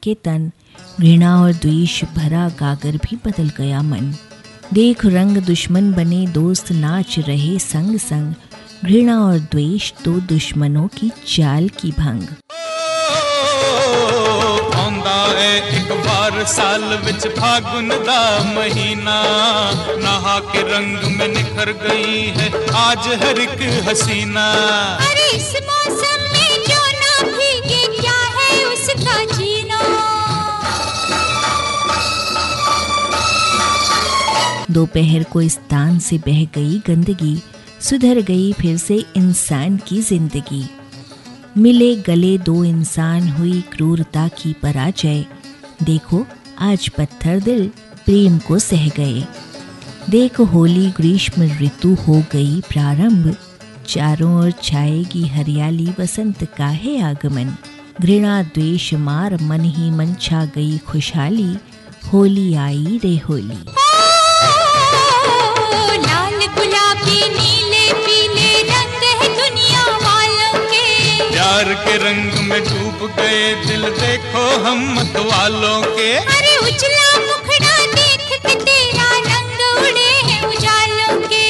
सबके तन घृणा और द्वेष भरा गागर भी बदल गया मन देख रंग दुश्मन बने दोस्त नाच रहे संग संग घृणा और द्वेष दो दुश्मनों की चाल की भंग ਇੱਕ ਵਾਰ ਸਾਲ ਵਿੱਚ ਫਾਗੁਨ ਦਾ ਮਹੀਨਾ ਨਹਾ ਕੇ ਰੰਗ में निखर गई है आज हर एक हसीना अरे इस मौसम दोपहर को इस तान से बह गई गंदगी, सुधर गई फिर से इंसान की ज़िंदगी। मिले गले दो इंसान, हुई क्रूरता की पराजय। देखो, आज पत्थर दिल प्रेम को सह गए। देख, होली ग्रीष्म ऋतु हो गई प्रारंभ। चारों ओर छाएगी हरियाली, वसंत का है आगमन। घृणा, द्वेष, मार, मन ही मन छा गई खुशहाली। होली आई रे होली। प्यार के रंग में डूब गए दिल देखो हम मत वालों के। अरे उजला मुखड़ा देख के तेरा रंग उड़े हैं उजालों के।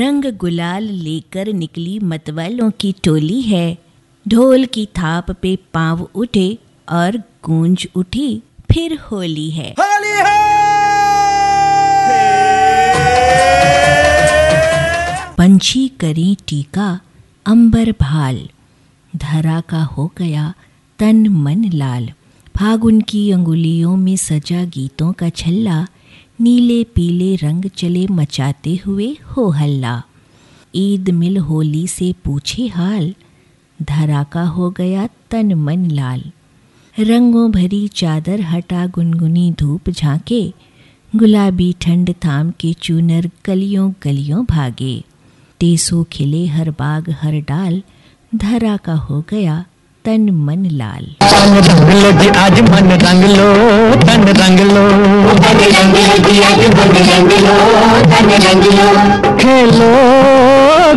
रंग गुलाल लेकर निकली मतवालों की टोली है। ढोल की थाप पे पाँव उठे और गूंज उठी फिर होली है। होली है। पंछी करें टीका, अंबर भाल। धरा का हो गया तन मन लाल। फागुन की अंगुलियों में सजा गीतों का छल्ला। नीले पीले रंग चले मचाते हुए हो हल्ला। ईद मिल होली से पूछे हाल। धरा का हो गया तन मन लाल। रंगों भरी चादर हटा गुनगुनी धूप झांके। गुलाबी ठंड थाम के चूनर गलियों गलियों भागे। टेसो खिले हर बाग हर डाल धरा का हो गया तन मन लाल। तन रंग लो जी आज मन रंग लो तन रंग लो। तन रंग लो जी आज मन रंग लो तन रंग लो। खेलो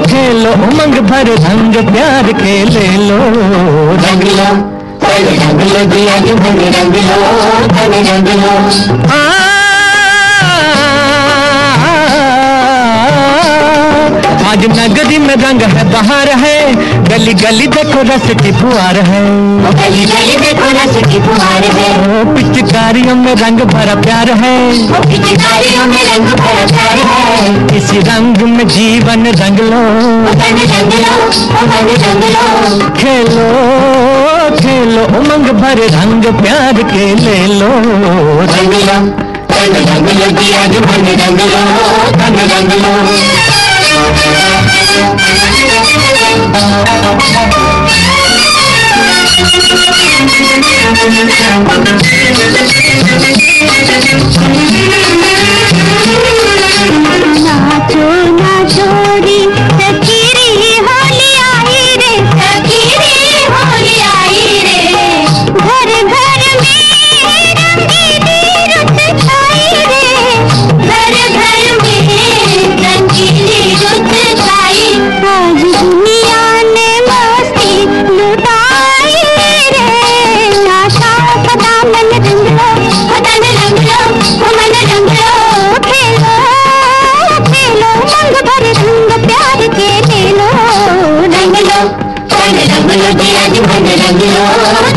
खेलो उमंग भर रंग प्यार के ले लो। रंग लो तन रंग लो जी आज मन रंग लो तन रंग लो। आज नगरी में रंग है बाहर है। गली गली देखो रस की फुहार है। गली गली देखो रस की फुहार है। पिचकारियों में रंग भरा प्यार है। पिचकारियों में रंग भरा प्यार है। इसी रंग में जीवन रंग लो। तन रंग लो तन रंग लो। खेलो खेलो उमंग भर रंग प्यार के ले लो। रंग लो रंग लो तन रंग लो। नाचो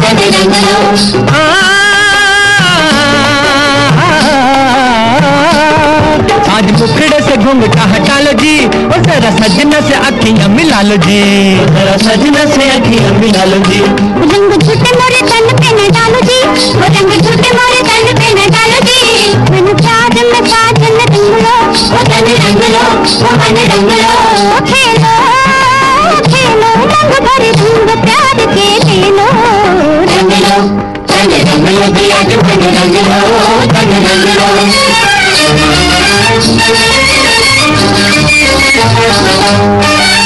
तन रंग लो आज मुखड़े से घूंघटा हटा लो जी और जरा सजना से अखियाँ मिला लो जी जरा सजना से अखियाँ मिला लो जी रंग झूठे मोरे तन पे न डालो जी। वो रंग झूठे मोरे तन पे न डालो जी। मन प्यार में साजन रंग लो वो तन रंग लो वो मन रंग लो। खेलो। खेलो रंग भरे रंग प्यार के ले लो रंग लो रंग रंग लो दिया जो रंग रंग लो रंग रंग लो राधा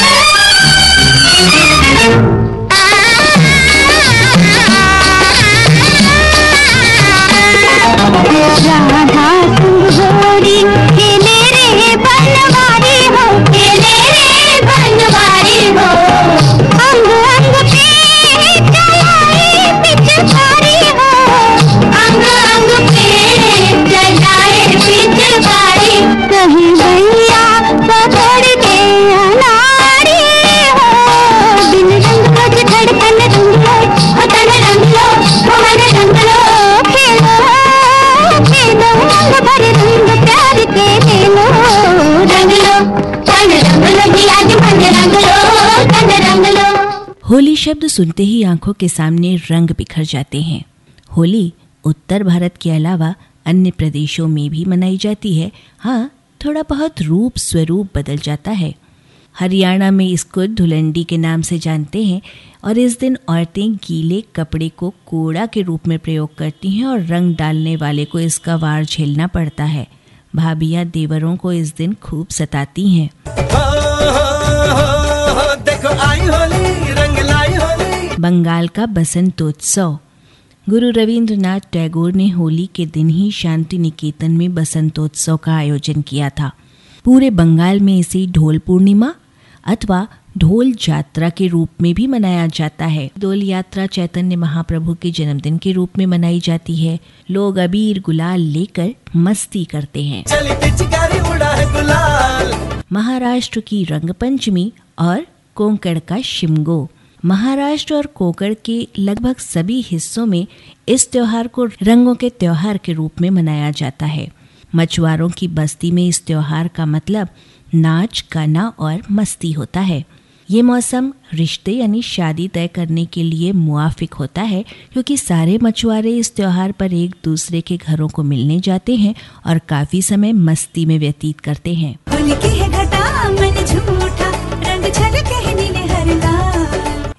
सुनते ही आँखों के सामने रंग बिखर जाते हैं। होली उत्तर भारत के अलावा अन्य प्रदेशों में भी मनाई जाती है। हाँ थोड़ा बहुत रूप स्वरूप बदल जाता है। हरियाणा में इसको धुलंडी के नाम से जानते हैं और इस दिन औरतें गीले कपड़े को कोड़ा के रूप में प्रयोग करती हैं और रंग डालने वाले को इसका वार झेलना पड़ता है। भाभियाँ देवरों को इस दिन खूब सताती हैं। देखो, आई होली। बंगाल का बसंतोत्सव। गुरु रविंद्रनाथ टैगोर ने होली के दिन ही शांति निकेतन में बसंतोत्सव का आयोजन किया था। पूरे बंगाल में इसे ढोल पूर्णिमा अथवा ढोल यात्रा के रूप में भी मनाया जाता है। डोल यात्रा चैतन्य महाप्रभु के जन्मदिन के रूप में मनाई जाती है। लोग अबीर गुलाल लेकर मस्ती करते हैं। है महाराष्ट्र की रंगपंचमी और कोंकण का शिमगो। महाराष्ट्र और कोंकण के लगभग सभी हिस्सों में इस त्योहार को रंगों के त्योहार के रूप में मनाया जाता है। मछुआरों की बस्ती में इस त्योहार का मतलब नाच, गाना और मस्ती होता है। ये मौसम रिश्ते यानी शादी तय करने के लिए मुआफिक होता है, क्योंकि सारे मछुआरे इस त्योहार पर एक दूसरे के घरों को मिलने जाते हैं और काफ़ी समय मस्ती में व्यतीत करते हैं। है घटा, मन झूठा, रंग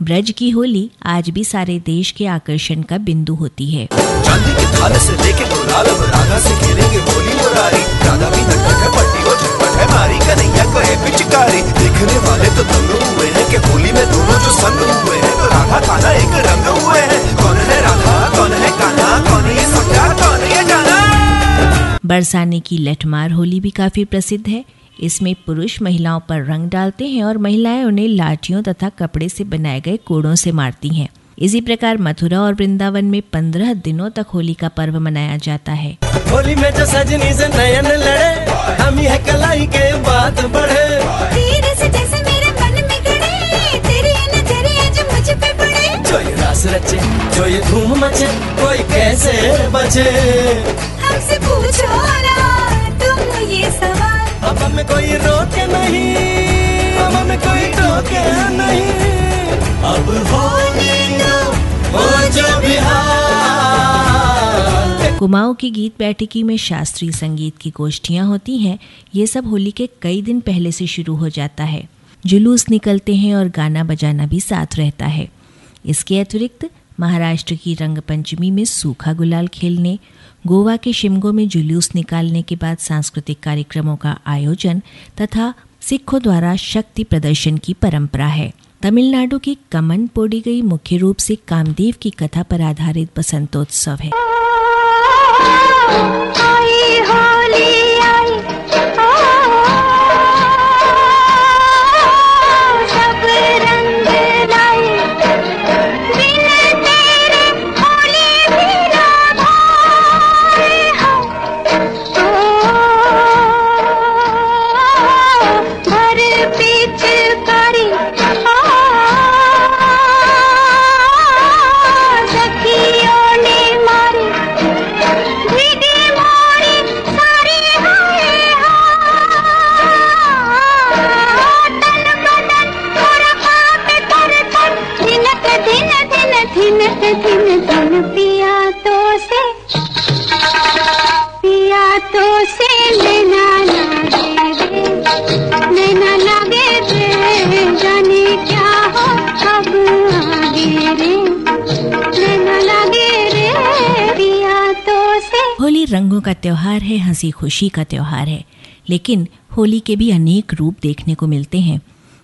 ब्रज की होली आज भी सारे देश के आकर्षण का बिंदु होती है। चांदी के थाल से लेके गुलाल अब राधा से खेलेंगे होली मुरारी। राधा भी नटक है पट्टी को झटपट है मारी। कन्हैया को है पिचकारी। देखने वाले तो दंग हुए हैं कि होली में दोनों जो संग हुए हैं तो राधा कान्हा एक रंग हुए हैं। कौन है राधा कौन है कान्हा कौन ये सखा कौन ये जाना? बरसाने की लठमार होली भी काफ़ी प्रसिद्ध है। इसमें पुरुष महिलाओं पर रंग डालते हैं और महिलाएँ उन्हें लाठियों तथा कपड़े से बनाए गए कोड़ों से मारती हैं। इसी प्रकार मथुरा और वृंदावन में पंद्रह दिनों तक होली का पर्व मनाया जाता है। होली में जो सजनी से नयन लड़े हम ही है कलाई के बात बढ़े। तेरे से जैसे मेरे मन में गड़े तेरी नज़रिए जो मुझ पे पड़े। जो ये रास रचे जो ये धूम मचे कोई कैसे बचे? हमसे पूछो कुमाऊं की गीत बैठकी में शास्त्रीय संगीत की गोष्ठियाँ होती हैं, ये सब होली के कई दिन पहले से शुरू हो जाता है। जुलूस निकलते हैं और गाना बजाना भी साथ रहता है। इसके अतिरिक्त महाराष्ट्र की रंगपंचमी में सूखा गुलाल खेलने, गोवा के शिमगो में जुलूस निकालने के बाद सांस्कृतिक कार्यक्रमों का आयोजन तथा सिखों द्वारा शक्ति प्रदर्शन की परंपरा है। तमिलनाडु की कमन पोड़ी गई मुख्य रूप से कामदेव की कथा पर आधारित बसंतोत्सव है। oh. oh. जाने क्या हो कब आगे रे? होली रंगों का त्योहार है, हँसी खुशी का त्योहार है। लेकिन होली के भी अनेक रूप देखने को मिलते हैं।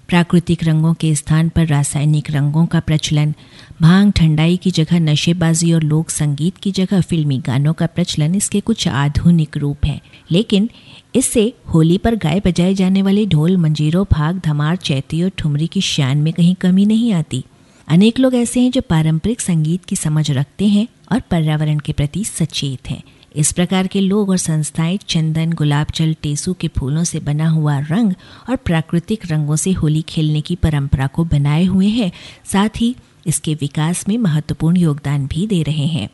प्राकृतिक रंगों के स्थान पर रासायनिक रंगों का प्रचलन, भाँग ठंडाई की जगह नशेबाजी और लोक संगीत की जगह फिल्मी गानों का प्रचलन, इसके कुछ आधुनिक रूप हैं। लेकिन इससे होली पर गाय बजाए जाने वाले ढोल, मंजीरों भाग धमार, चैती और ठुमरी की शान में कहीं कमी नहीं आती। अनेक लोग ऐसे हैं जो पारंपरिक संगीत की समझ रखते हैं और पर्यावरण के प्रति सचेत हैं। इस प्रकार के लोग और संस्थाएँ चंदन, गुलाब जल, टेसू के फूलों से बना हुआ रंग और प्राकृतिक रंगों से होली खेलने की परंपरा को बनाए हुए हैं। साथ ही इसके विकास में महत्वपूर्ण योगदान भी दे रहे हैं।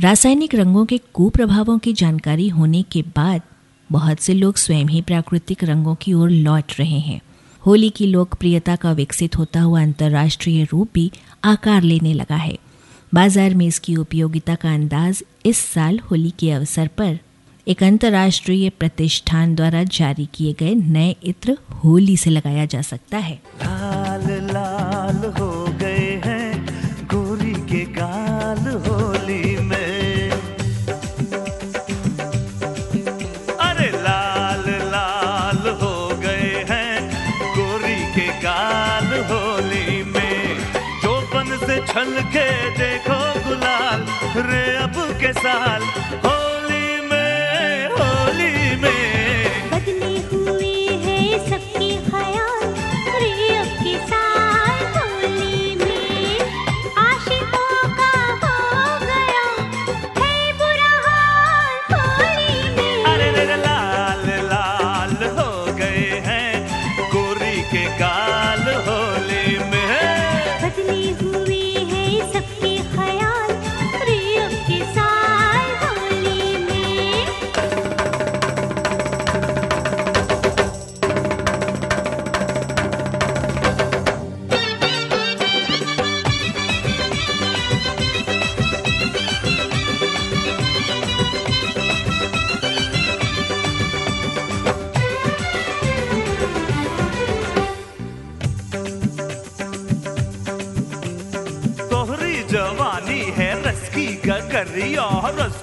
रासायनिक रंगों के कुप्रभावों की जानकारी होने के बाद बहुत से लोग स्वयं ही प्राकृतिक रंगों की ओर लौट रहे हैं। होली की लोकप्रियता का विकसित होता हुआ अंतर्राष्ट्रीय रूप भी आकार लेने लगा है। बाज़ार में इसकी उपयोगिता का अंदाज इस साल होली के अवसर पर एक अंतर्राष्ट्रीय प्रतिष्ठान द्वारा जारी किए गए नए इत्र होली से लगाया जा सकता है। लाल चौपन के देखो गुलाल रे अब के साल। होली की गगरिया रस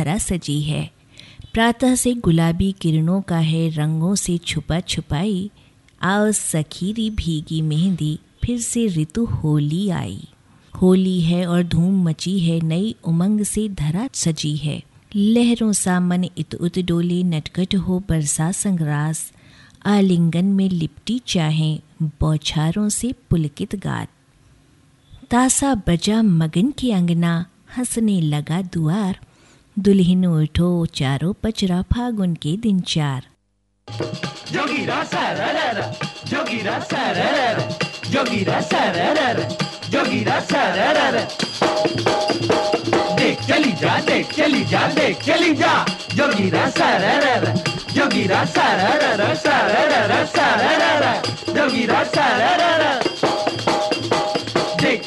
धरा सजी है। प्रातः से गुलाबी किरणों का है रंगों से छुपा छुपाई। आओ सखीरी भीगी मेहंदी, फिर से ऋतु होली आई। होली है और धूम मची है, नई उमंग से धरा सजी है। लहरों सा मन इत उत डोले, नटखट हो बरसा संग्रास। आलिंगन में लिपटी चाहे, बौछारों से पुलकित गात। तासा बजा मगन की अंगना, हंसने लगा दुआर। दुल्हन उठो, चारो पचरा, फागुन के दिन चार। जोगीरा सररर जोगीरा सररर जोगीरा सररर देख चली जा, देख चली जा, देख चली जा सररर जोगीरा सररर देख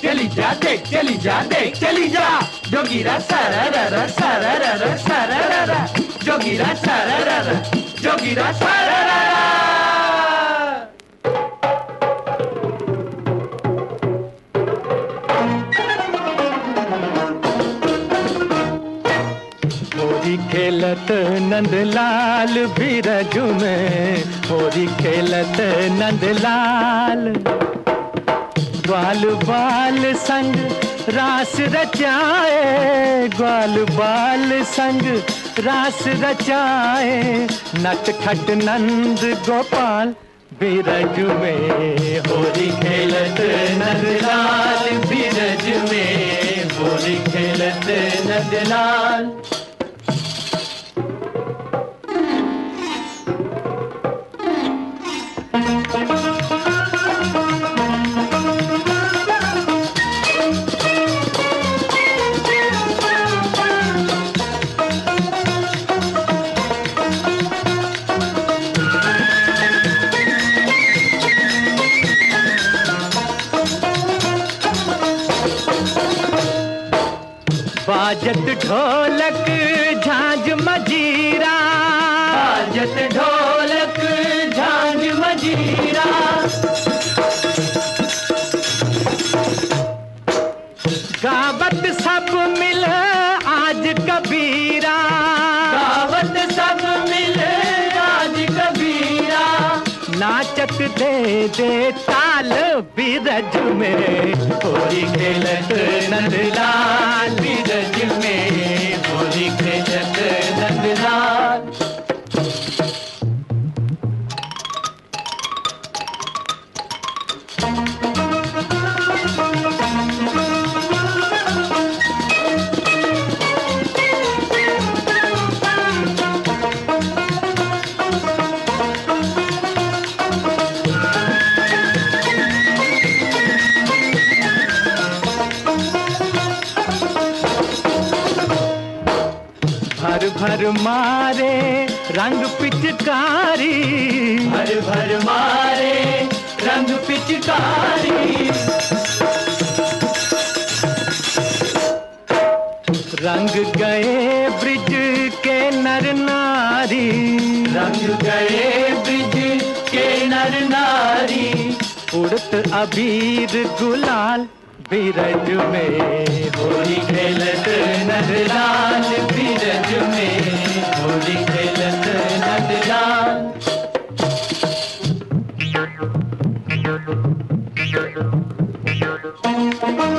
चली जा, देख, चली जा, देख, चली जा। जोगीरा सररर सररर सररर जोगीरा सररर जोगीरा सररर होरी खेलत नंदलाल बीरज में। होरी खेलत नंदलाल। ग्वाल बाल संग रास रचाए ग्वाल बाल संग रास रचाए। नट खट नंद गोपाल बीरज में, होली खेलत नंदलाल, बीरज में, होली खेलत नंदलाल। दे ताल बीरज में। होली खेलत नंदलाल रंग गए ब्रिज के नर नारी। रंग गए ब्रिज के नर नारी। उड़त अबीर गुलाल बीरज में। होली खेलत नंदलाल बीरज में। होली खेलत नंदलाल ऐसी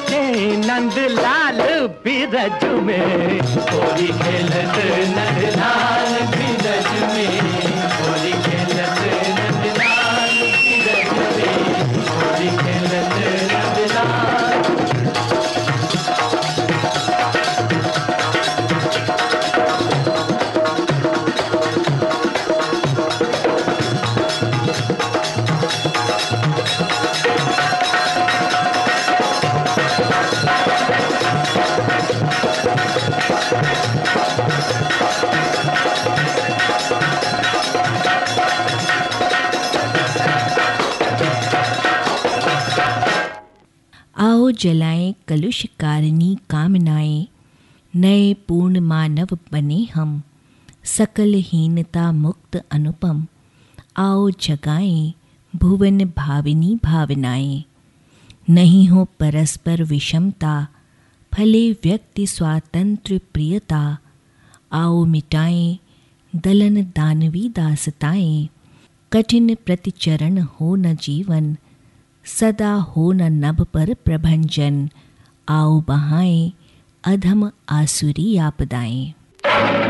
रास नंदलाल नंद लाल बीरज में। होली खेलत नंद कलुष कारिणी कामनाएँ, नए पूर्ण मानव बने हम। सकल हीनता मुक्त अनुपम, आओ जगाएँ भुवन भाविनी भावनाएँ। नहीं हो परस्पर विषमता, फले व्यक्ति स्वातंत्र प्रियता, आओ मिटाएँ दलन दानवी दासताएँ। कठिन प्रतिचरण हो न जीवन, सदा हो न नभ पर प्रभंजन। आओ बहाएँ अधम आसुरी आपदाएँ।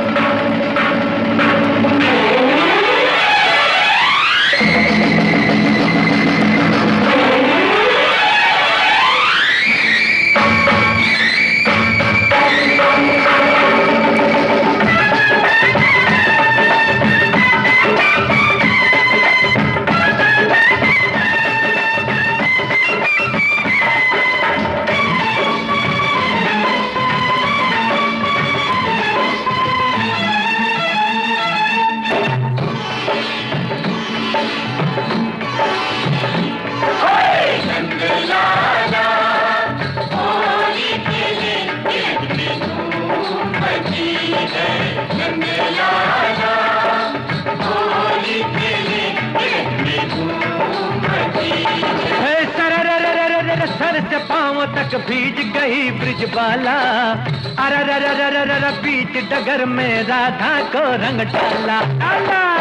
तक भीज गई ब्रिजबाला अर बीच डगर में राधा को रंग डाला। डाला।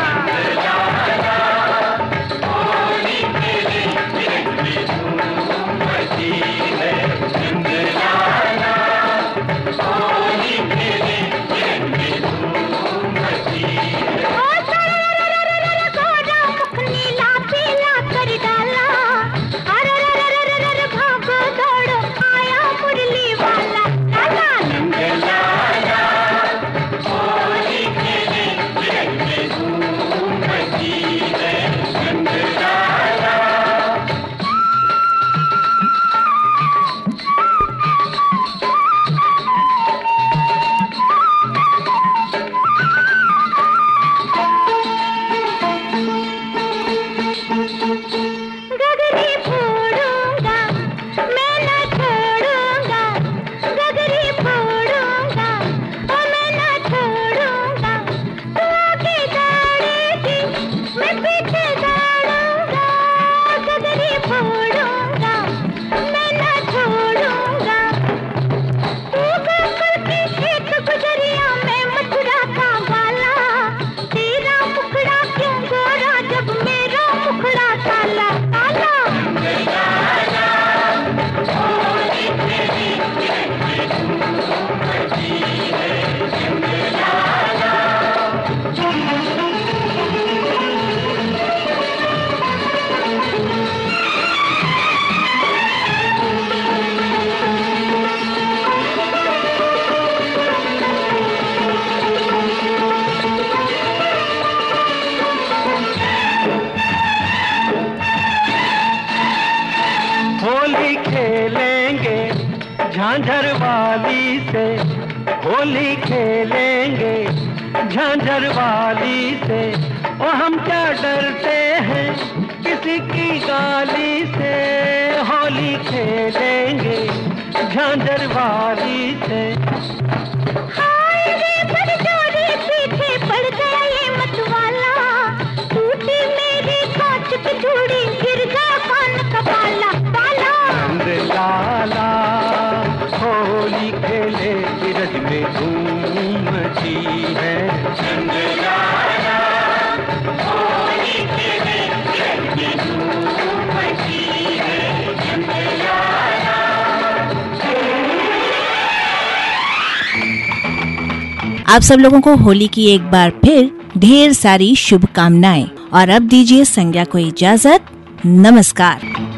खेलेंगे झांझर वाली से। ओ, हम क्या डरते हैं किसी की गाली से। होली खेलेंगे झांझर वाली से। आप सब लोगों को होली की एक बार फिर ढेर सारी शुभकामनाएँ। और अब दीजिए संज्ञा को इजाज़त। नमस्कार।